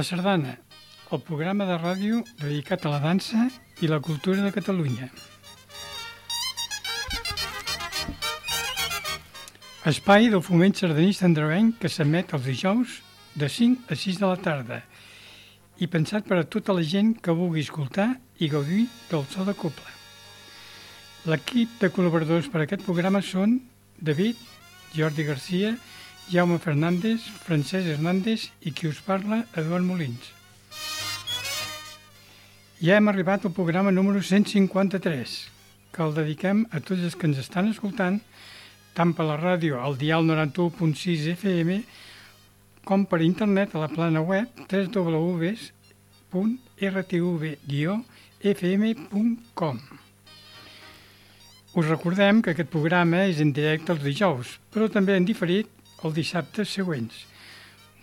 La Sardana, el programa de ràdio dedicat a la dansa i la cultura de Catalunya. Espai del foment sardanista andreuenc que s'emet els dijous de 5 a 6 de la tarda i pensat per a tota la gent que vulgui escoltar i gaudir del so de coble. L'equip de col·laboradors per a aquest programa són David, Jordi Garcia, Jaume Fernández, Francesc Hernández i qui us parla, Eduard Molins. Ja hem arribat al programa número 153, que el dediquem a tots els que ens estan escoltant, tant per la ràdio al dial 91.6 FM, com per internet a la plana web www.rtv-fm.com. Us recordem que aquest programa és en directe els dijous, però també en diferit els dissabtes següents.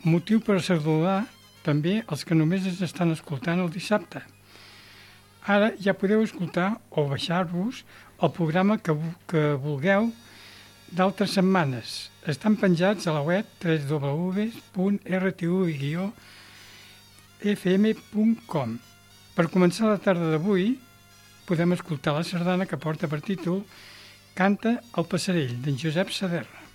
Motiu per saludar també els que només ens estan escoltant el dissabte. Ara ja podeu escoltar o baixar-vos el programa que, que vulgueu d'altres setmanes. Estan penjats a la web www.rtv-fm.com. Per començar la tarda d'avui, podem escoltar la sardana que porta per títol Canta el passarell, d'en Josep Saderra.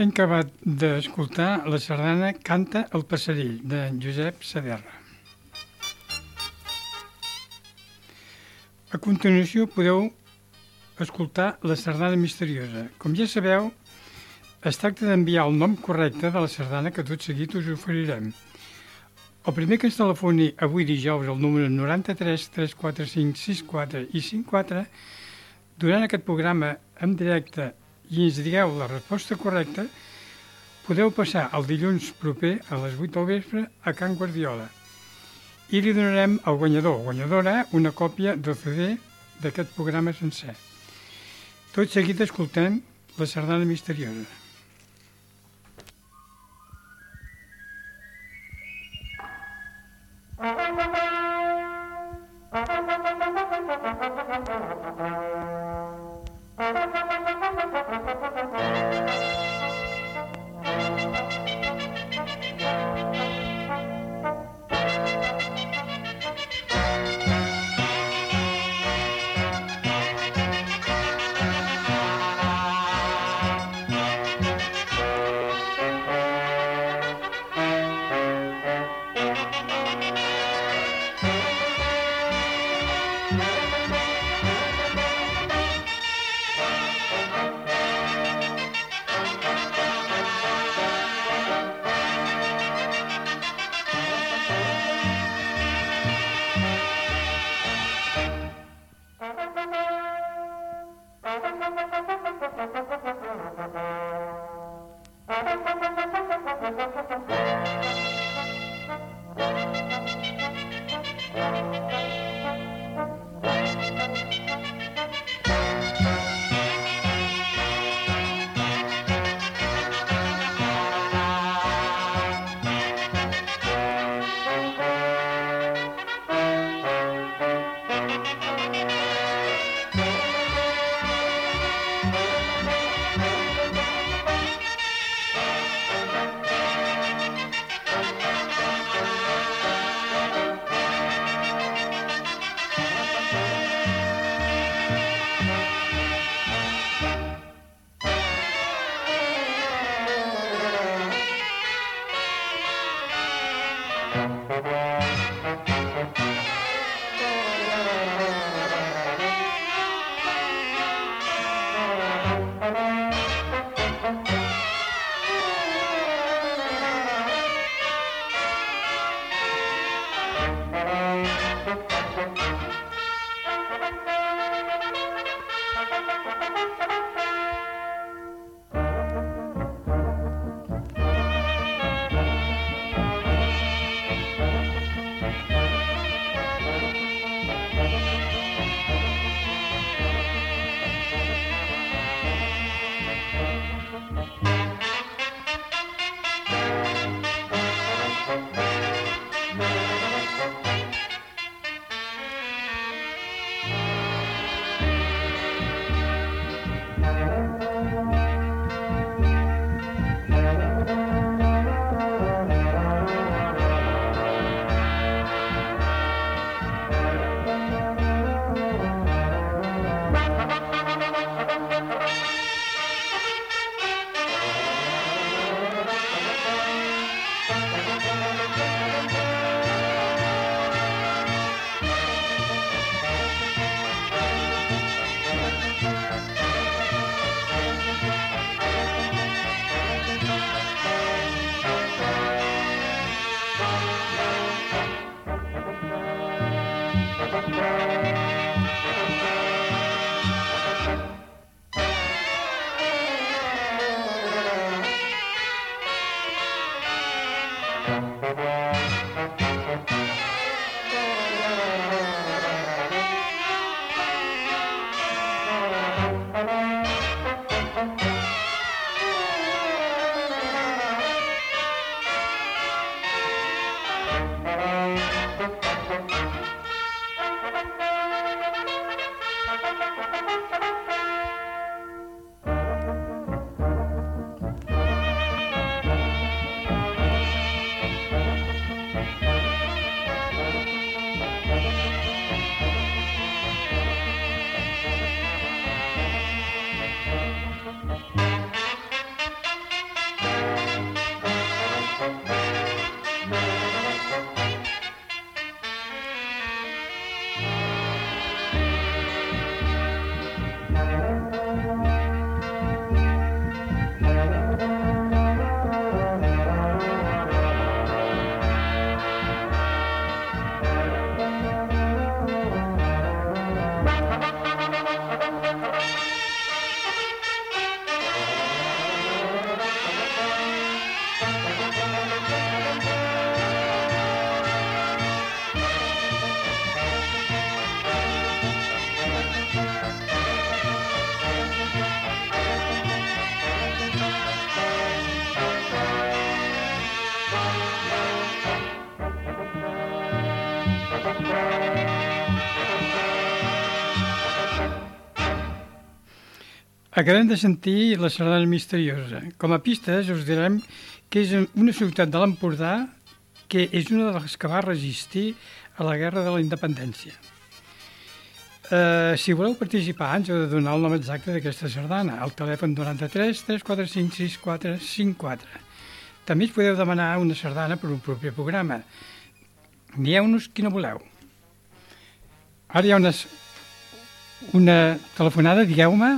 Hem acabat d'escoltar la sardana Canta el passerill, de Josep Saderra. A continuació podeu escoltar la sardana misteriosa. Com ja sabeu, es tracta d'enviar el nom correcte de la sardana que tot seguit us oferirem. El primer que ens telefoni avui dijous al número 93 345 64 i 54 durant aquest programa en directe i ens digueu la resposta correcta, podeu passar el dilluns proper a les 8 del vespre a Can Guardiola i li donarem al guanyador o guanyadora una còpia del CD d'aquest programa sencer. Tot seguit escoltem la sardana misteriosa. Thank you. Thank you. Acabem de sentir la sardana misteriosa. Com a pistes us direm que és una ciutat de l'Empordà que és una de les que va resistir a la Guerra de la Independència. Uh, si voleu participar, ens heu de donar el nom exacte d'aquesta sardana, al telèfon 93 345 6454. També us podeu demanar una sardana per un propi programa. Dieu-nos quina voleu. Ara hi ha unes, una telefonada, digueu-me.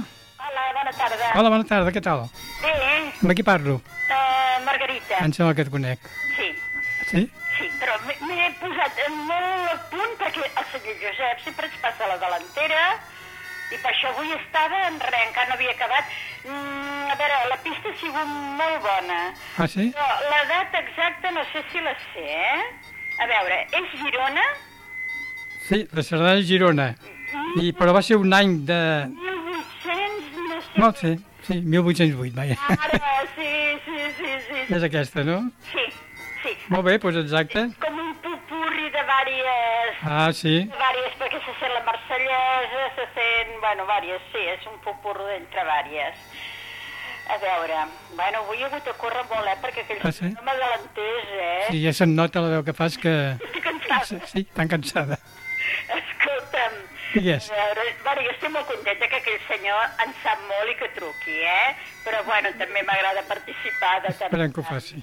Hola, bona tarda. Hola, bona tarda, què tal? Bé, Amb qui parlo? uh, Margarita. Em sembla que et conec. Sí, Sí? sí, però m'he- posat molt a punt perquè el senyor Josep sempre ens passa la delantera i per això avui estava en res, encara no havia acabat. Mm, a veure, la pista ha sigut molt bona, Ah, sí? però l'edat exacta no sé si la sé, eh? A veure, és Girona, Sí, la sardana és Girona. I, però va ser un any de... 1800, no sé... Sí, sí, 1808, vaja. Ara, sí, sí, sí, sí, sí, És aquesta, no? sí, sí. Molt bé, doncs exacte. Com un pupurri de vàries Ah, sí. Vàries, perquè se sent la marsellesa, se sent... Bueno, vàries, sí, és un popurro d'entre vàries. A veure, bueno, avui he hagut de córrer molt, eh, perquè aquell Ah, sí? no m'adelantés, eh? Sí, ja se'n nota la veu que fas que... Estic cansada. Sí, sí, tan cansada. Escolta'm, A veure, bueno, jo estic molt contenta que aquell senyor en sap molt i que truqui, eh? Però, bueno, també m'agrada participar de tant. Esperem que ho faci.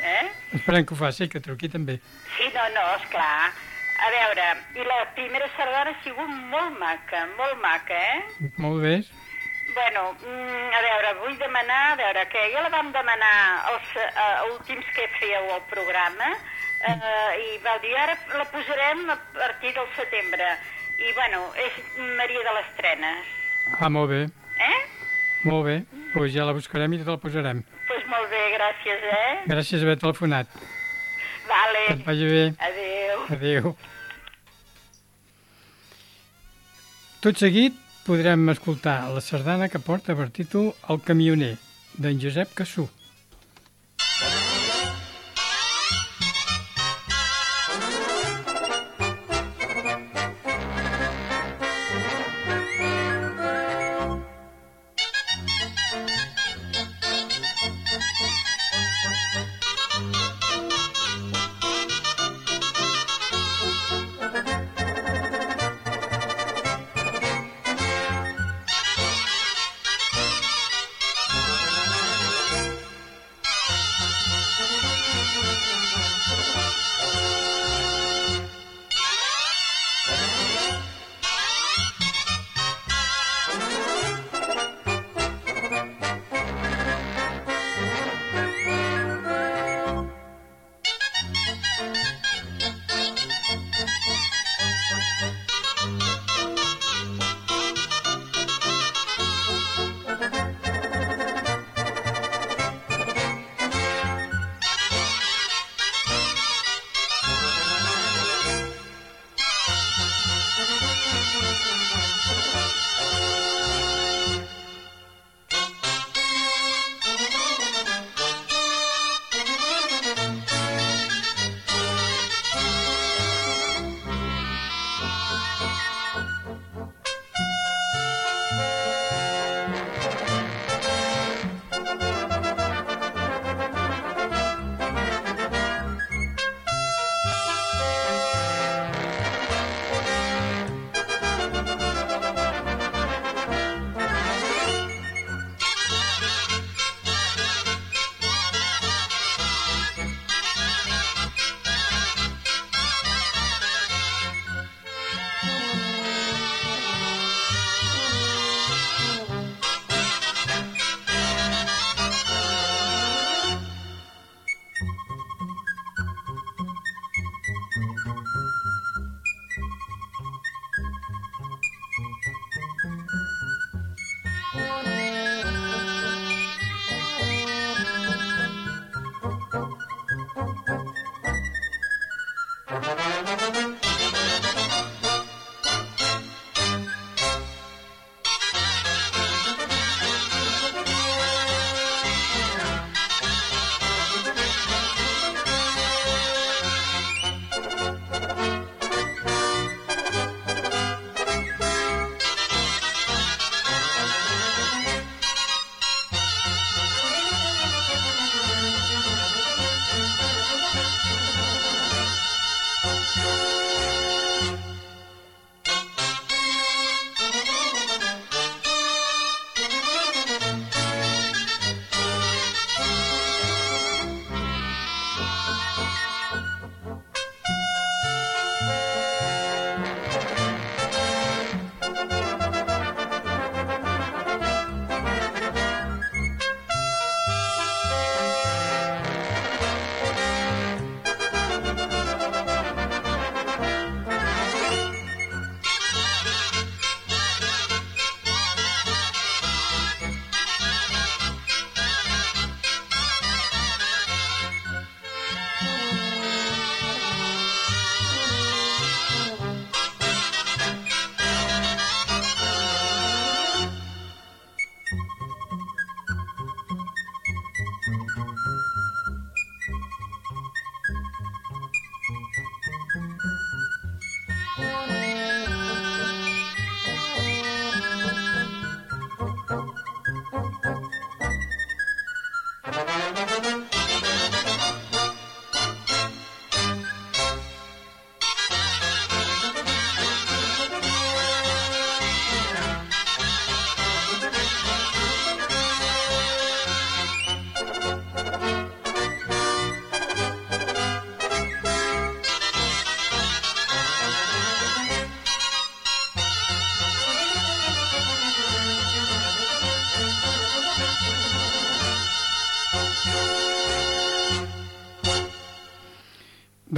Eh? Esperem que ho faci, que truqui també. Sí, no, no, esclar. A veure, i la primera sardana ha sigut molt maca, molt maca, eh? Molt bé. Bueno, mm, a veure, vull demanar, a veure, que ja la vam demanar els uh, últims que fèieu al programa, uh, i vau dir, ara la posarem a partir del setembre. I, bueno, és Maria de les Trenes. Ah, molt bé. Eh? Molt bé. Doncs ja la buscarem i te la posarem. Doncs pues molt bé, gràcies, eh? Gràcies per haver telefonat. Vale. Que et vagi bé. Adéu. Adéu. Tot seguit podrem escoltar la sardana que porta per títol El camioner, d'en Josep Cassú.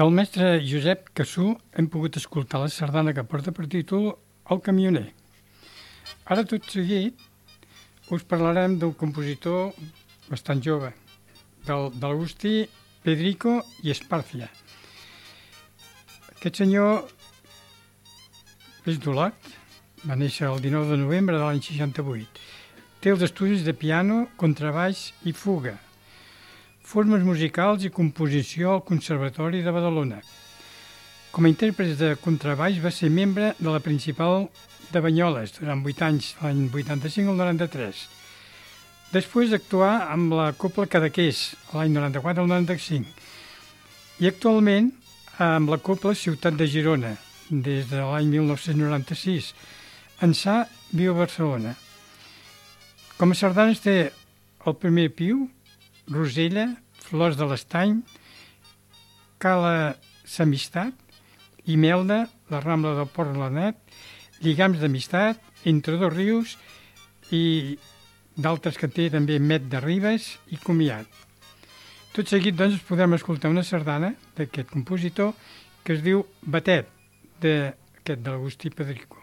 Del mestre Josep Cassú hem pogut escoltar la sardana que porta per títol El camioner. Ara, tot seguit, us parlarem d'un compositor bastant jove, del, d'Agustí Pedrico i Esparcia. Aquest senyor és d'Olot, va néixer el 19 de novembre de l'any 68. Té els estudis de piano, contrabaix i fuga, formes musicals i composició al Conservatori de Badalona. Com a intèrpret de contrabaix va ser membre de la principal de Banyoles durant 8 anys, l'any 85 al 93. Després d'actuar amb la Copla Cadaqués l'any 94 al 95 i actualment amb la Copla Ciutat de Girona des de l'any 1996. Ençà viu a Barcelona. Com a sardanes té el primer piu, Rosella, Flors de l'Estany, Cala S'Amistat, Imelda, la Rambla del Port de la Net, Lligams d'Amistat, Entre dos rius i d'altres que té també Met de Ribes i Comiat. Tot seguit, doncs, podem escoltar una sardana d'aquest compositor que es diu Batet, d'aquest d'Agustí Pedrico.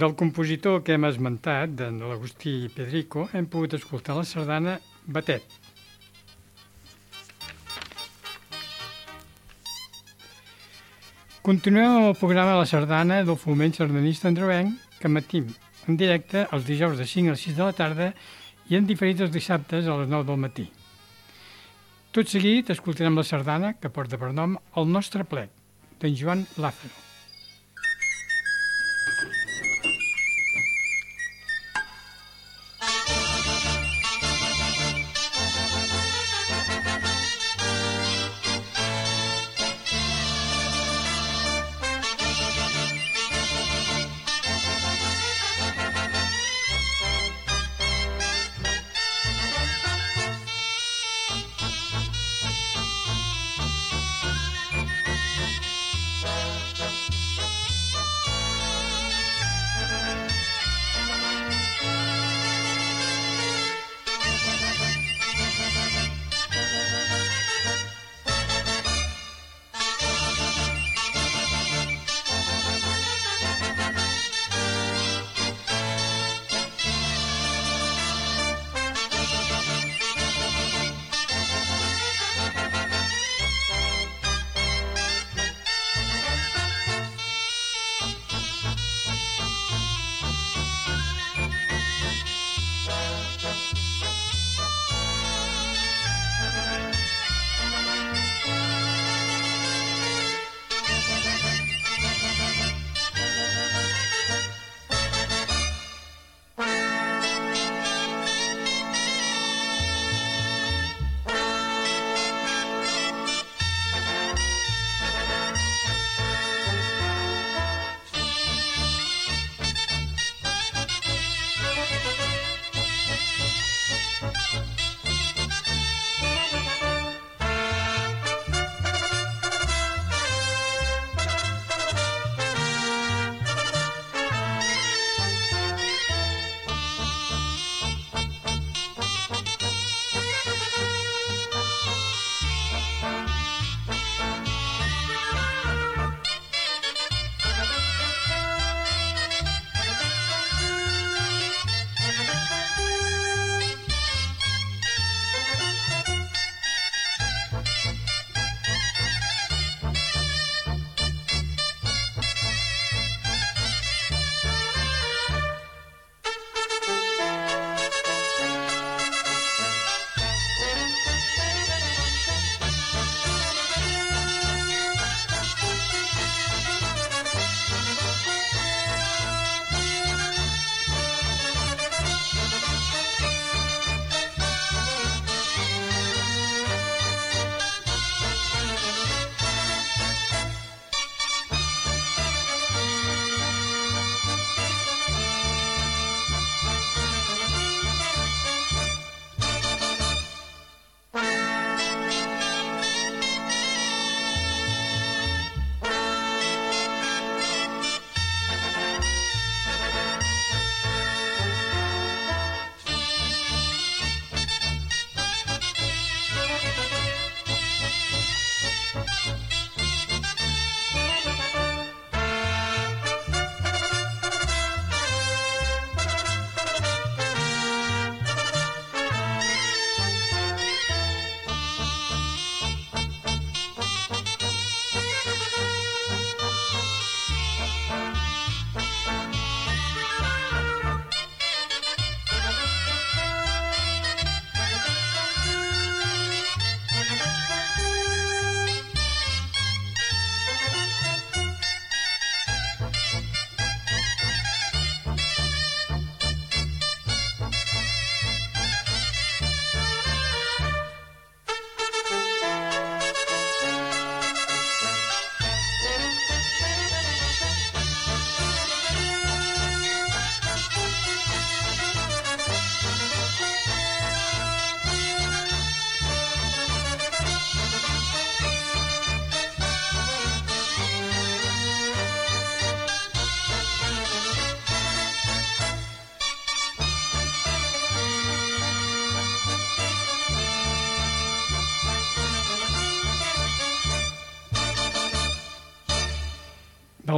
Del compositor que hem esmentat, de l'Agustí Pedrico, hem pogut escoltar la sardana Batet. Continuem amb el programa la sardana del foment sardanista androvenc que matim en directe els dijous de 5 a 6 de la tarda i en diferit els dissabtes a les 9 del matí. Tot seguit escoltarem la sardana que porta per nom El nostre plec, d'en Joan Lázaro.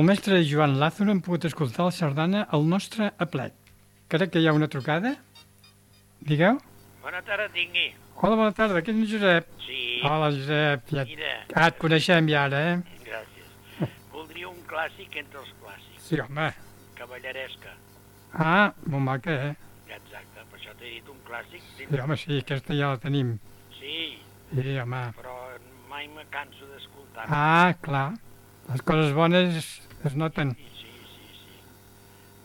Del mestre Joan Lázaro hem pogut escoltar la sardana El nostre aplet. Crec que hi ha una trucada. Digueu. Bona tarda tingui. Hola, bona tarda, aquest és Josep. Sí, Hola, Josep. Ja... mira, Ah, et coneixem ja ara, eh? gràcies. Voldria un clàssic entre els clàssics. Sí, home. Cavalleresca. Ah, molt maca, eh? Exacte, per això t'he dit un clàssic. Sí, home, sí, aquesta ja la tenim. Sí, Sí, home. però mai me canso d'escoltar. Ah, clar. Les coses bones es, es noten. Sí, sí, sí, sí.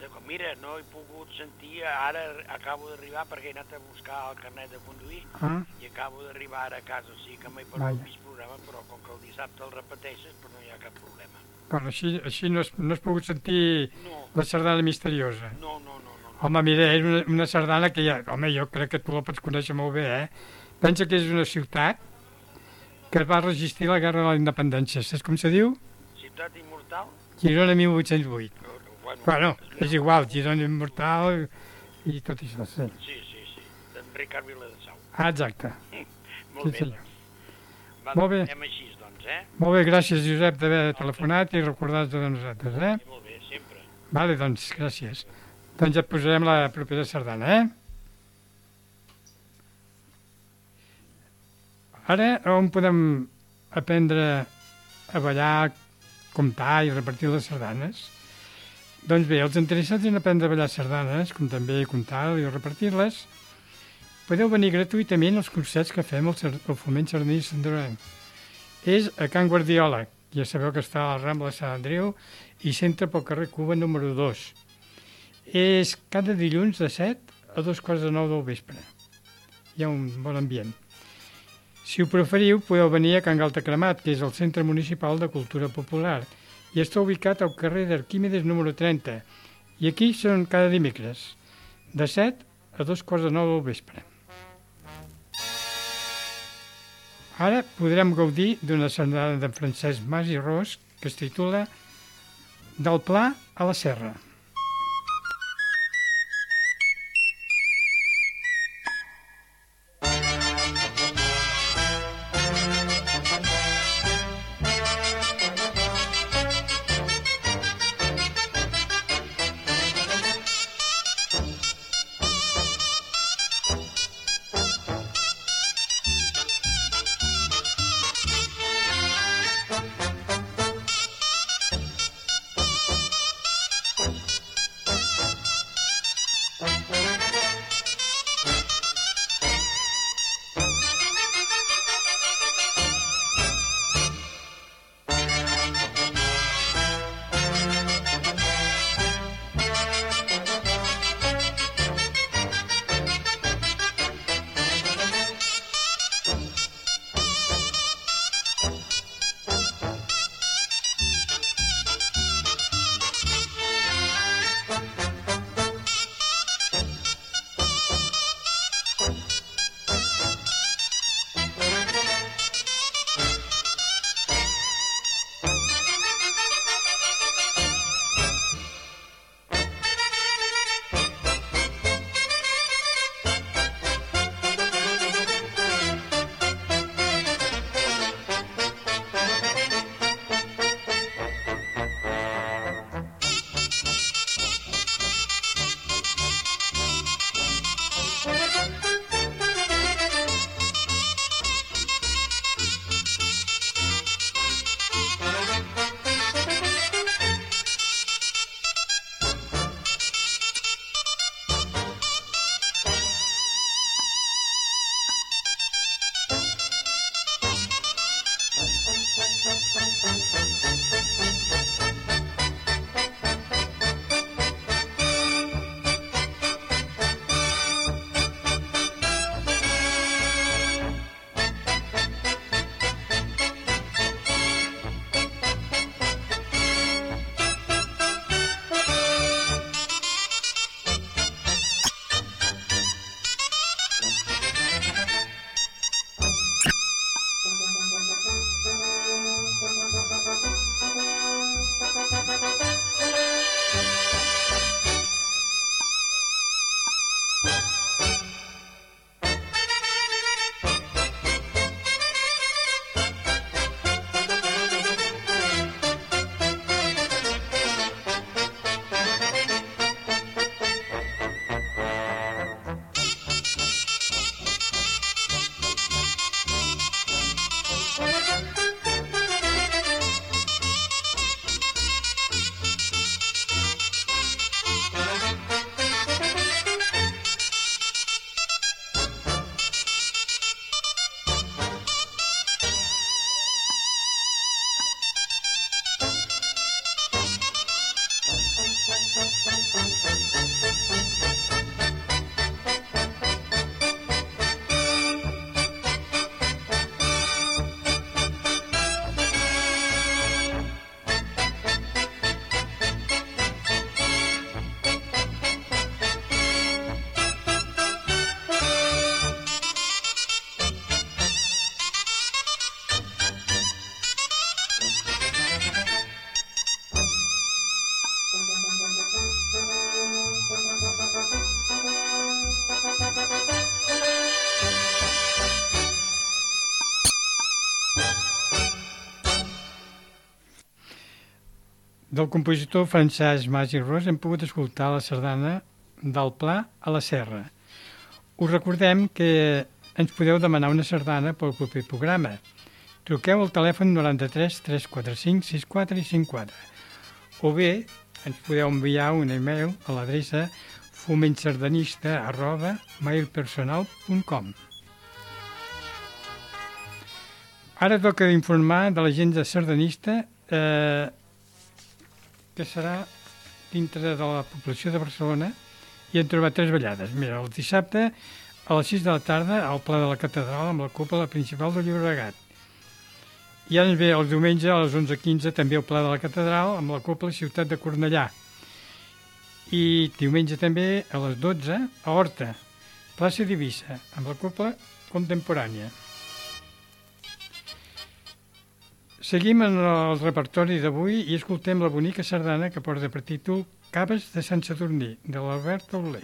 De, mira, no he pogut sentir, ara acabo d'arribar perquè he anat a buscar el carnet de conduir Ah, i acabo d'arribar ara a casa, o sigui que m'he perdut mig programa, però com que el dissabte el repeteixes, però no hi ha cap problema. bueno, així, així no, has, no has pogut sentir No, la sardana misteriosa. no, no, no, no. Home, mira, és una, una sardana que ja... Home, jo crec que tu la pots conèixer molt bé, eh? Pensa que és una ciutat que es va resistir a la Guerra de la Independència. Saps com se diu? Ciutat immortal? Girona 1808. Bueno, Bueno, és igual, Girona Immortal i tot això, sí. Sí, sí, sí, d'en Ricard Viladesau. Ah, exacte. Molt Sí, bé, senyor. doncs. Va, Molt bé. Anem així, doncs, eh? Molt bé, gràcies, Josep, d'haver telefonat i recordar-te de nosaltres, eh? Sí, molt bé, sempre. Vale, doncs, gràcies. Doncs ja et posarem la propera sardana, eh? Ara, on podem aprendre a ballar, comptar i repartir les sardanes? Doncs bé, els interessats en aprendre a ballar sardanes, com també comptar i repartir-les, podeu venir gratuïtament als concerts que fem al, Foment Sardaní Sant Andreu. És a Can Guardiola, ja sabeu que està a la Rambla Sant Andreu i centre pel carrer Cuba número 2. És cada dilluns de 7 a dos quarts de 9 del vespre. Hi ha un bon ambient. Si ho preferiu, podeu venir a Can Galta Cremat, que és el Centre Municipal de Cultura Popular, i està ubicat al carrer d'Arquímedes número 30. I aquí són cada dimecres, de 7 a dos quarts de 9 del vespre. Ara podrem gaudir d'una sardana de Francesc Mas i Ros que es titula Del Pla a la Serra. Del compositor Francesc Mas i Ros hem pogut escoltar la sardana del Pla a la Serra. Us recordem que ens podeu demanar una sardana pel proper programa. Truqueu al telèfon 93 345 64 i 54 o bé ens podeu enviar un e-mail a l'adreça fomentsardanista arroba mailpersonal.com Ara toca d'informar de l'agenda sardanista eh, que serà dintre de la població de Barcelona i hem trobat tres ballades. Mira, el dissabte a les 6 de la tarda al Pla de la Catedral amb la cúpula principal del Llobregat. I ara ve el diumenge a les 11.15 també al Pla de la Catedral amb la cúpula Ciutat de Cornellà. I diumenge també a les 12 a Horta, plaça d'Ibissa, amb la cúpula contemporània. Seguim en el repertori d'avui i escoltem la bonica sardana que porta per títol Caves de Sant Sadurní, de l'Albert Auler.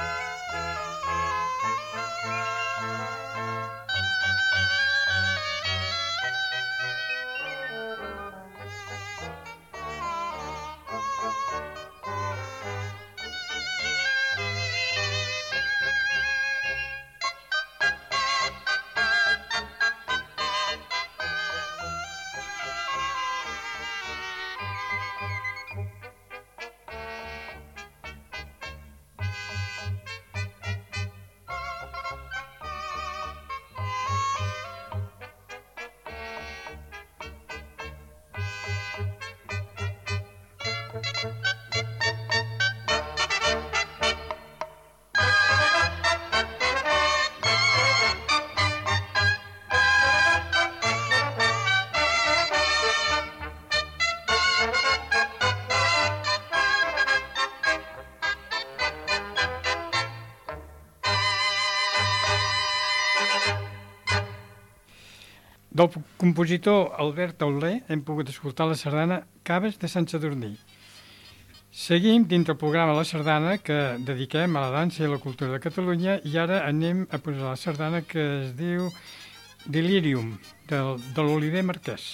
はい。Compositor Albert Tauler hem pogut escoltar la sardana Caves de Sant Sadurní. Seguim dintre el programa La Sardana que dediquem a la dansa i la cultura de Catalunya i ara anem a posar la sardana que es diu Delirium, del, de l'Oliver Marquès.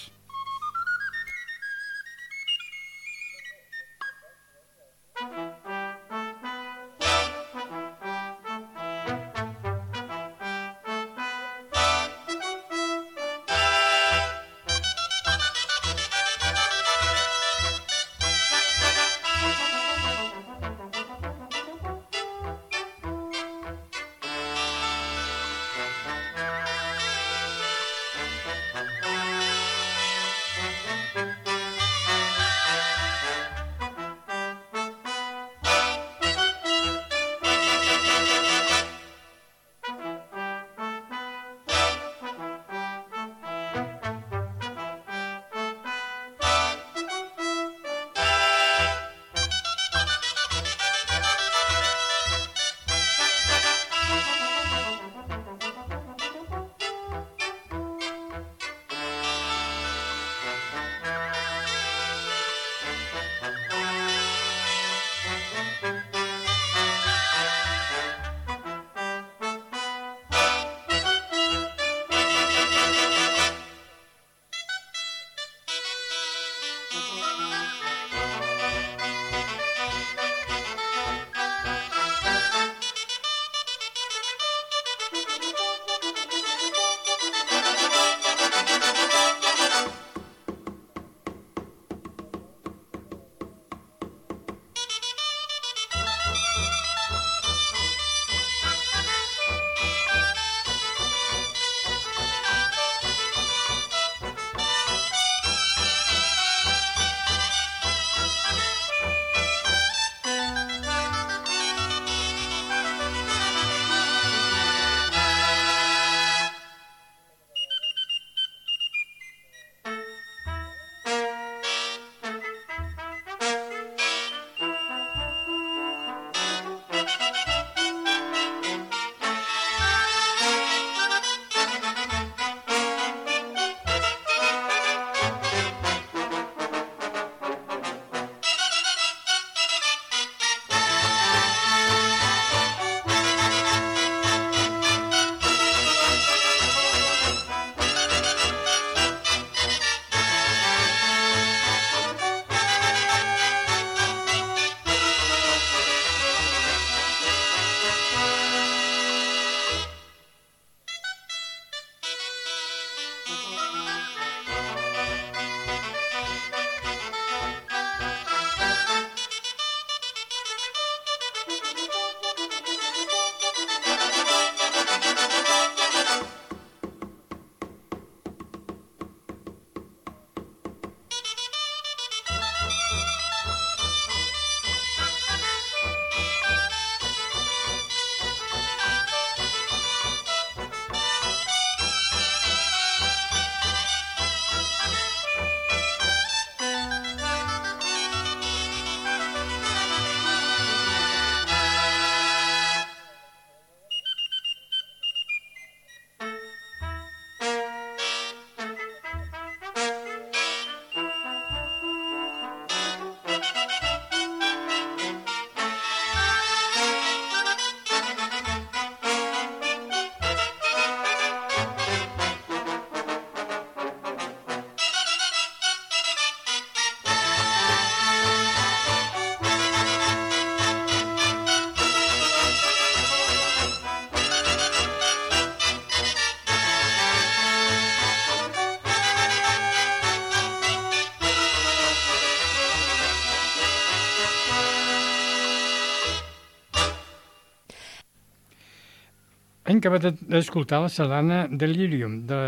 Acabat d'escoltar la sardana Delirium, de,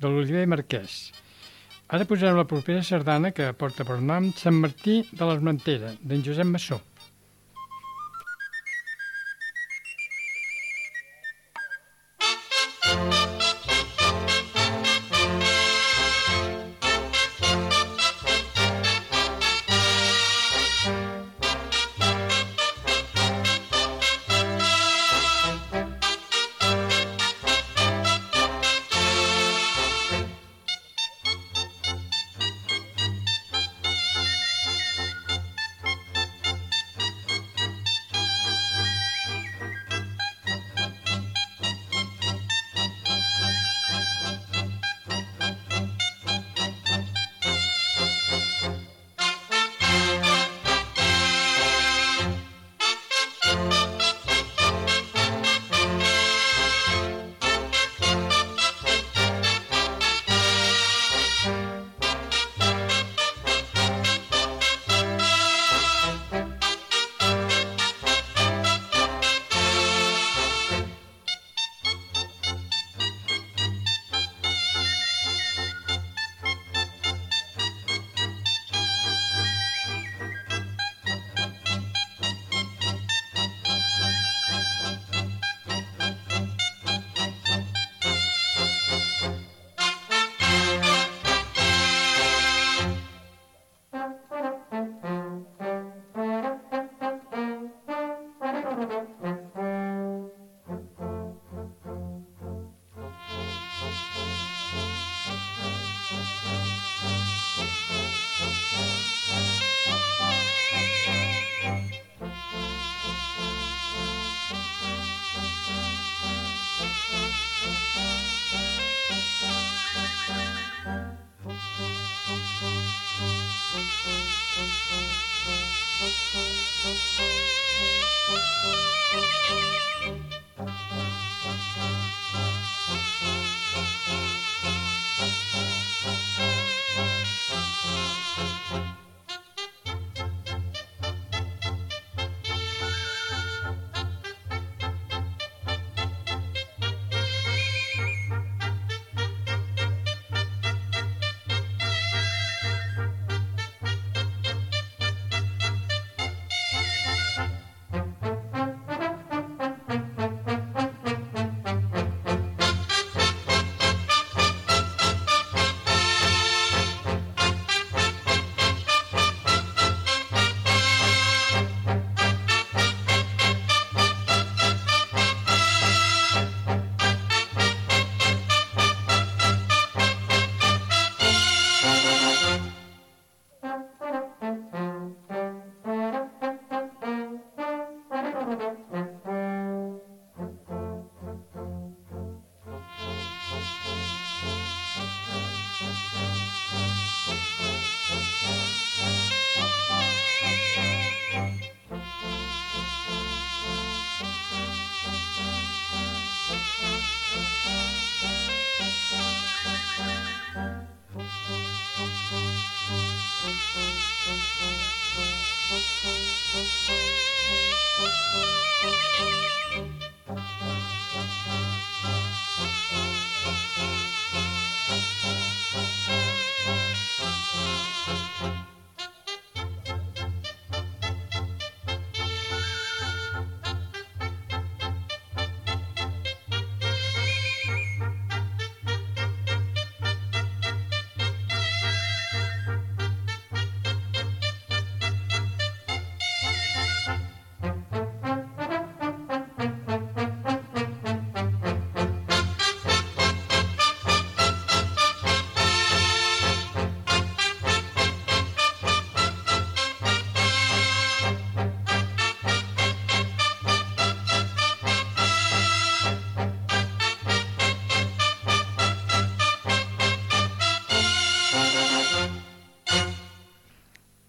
de l'Oliver Marquès. Ara posarem la propera sardana que porta per nom Sant Martí de l'Esmentera, d'en Josep Massó.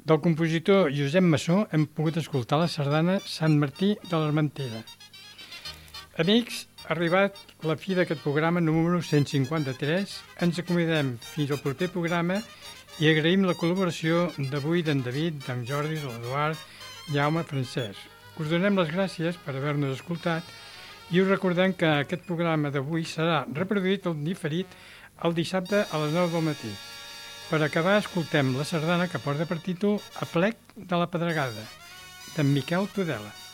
Del compositor Josep Massó hem pogut escoltar la sardana Sant Martí de l'Armentera. Amics, arribat la fi d'aquest programa número 153, ens acomodem fins al proper programa i agraïm la col·laboració d'avui d'en David, d'en Jordi, de l'Eduard, Jaume, Francesc. Us donem les gràcies per haver-nos escoltat i us recordem que aquest programa d'avui serà reproduït el diferit el dissabte a les 9 del matí. Per acabar, escoltem la sardana que porta per títol A plec de la pedregada, d'en Miquel Tudela.